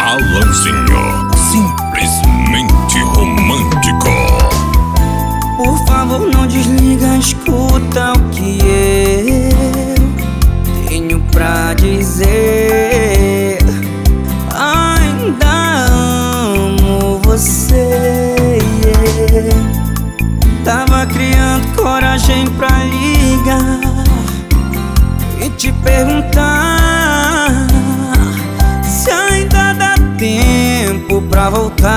Alanzinho, simplesmente romântico. Por favor, não desliga, escuta o que eu tenho pra dizer. Te perguntar se ainda dá tempo pra voltar.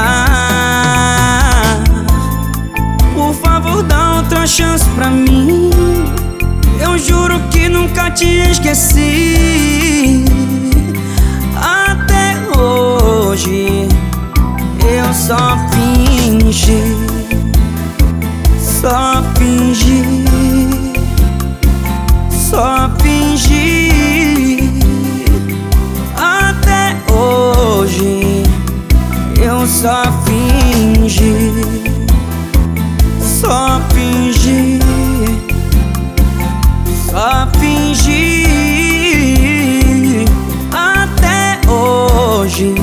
Por favor, dá outra chance pra mim. Eu juro que nunca te esqueci. Até hoje eu só fingi, só fingi, só fingi. Fingi, só fingi, só fingi. Até hoje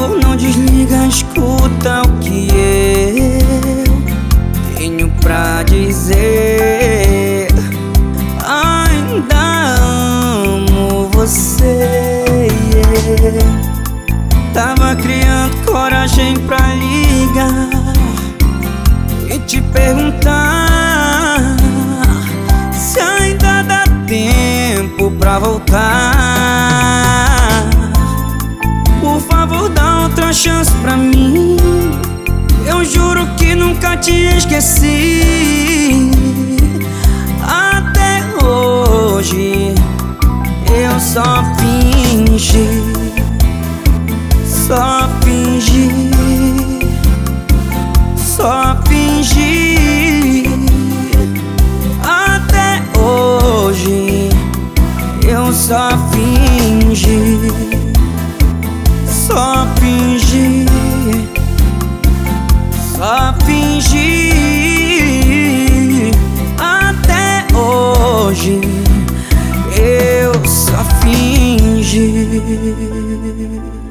favor, não desliga, escuta o que eu tenho pra dizer. Ainda amo você. Tava criando coragem pra ligar e te perguntar se ainda dá tempo pra voltar. uma chance pra mim. Eu juro que nunca te esqueci. Até hoje eu só fingi, só fingi, só fingi. Até hoje eu só fingi. You.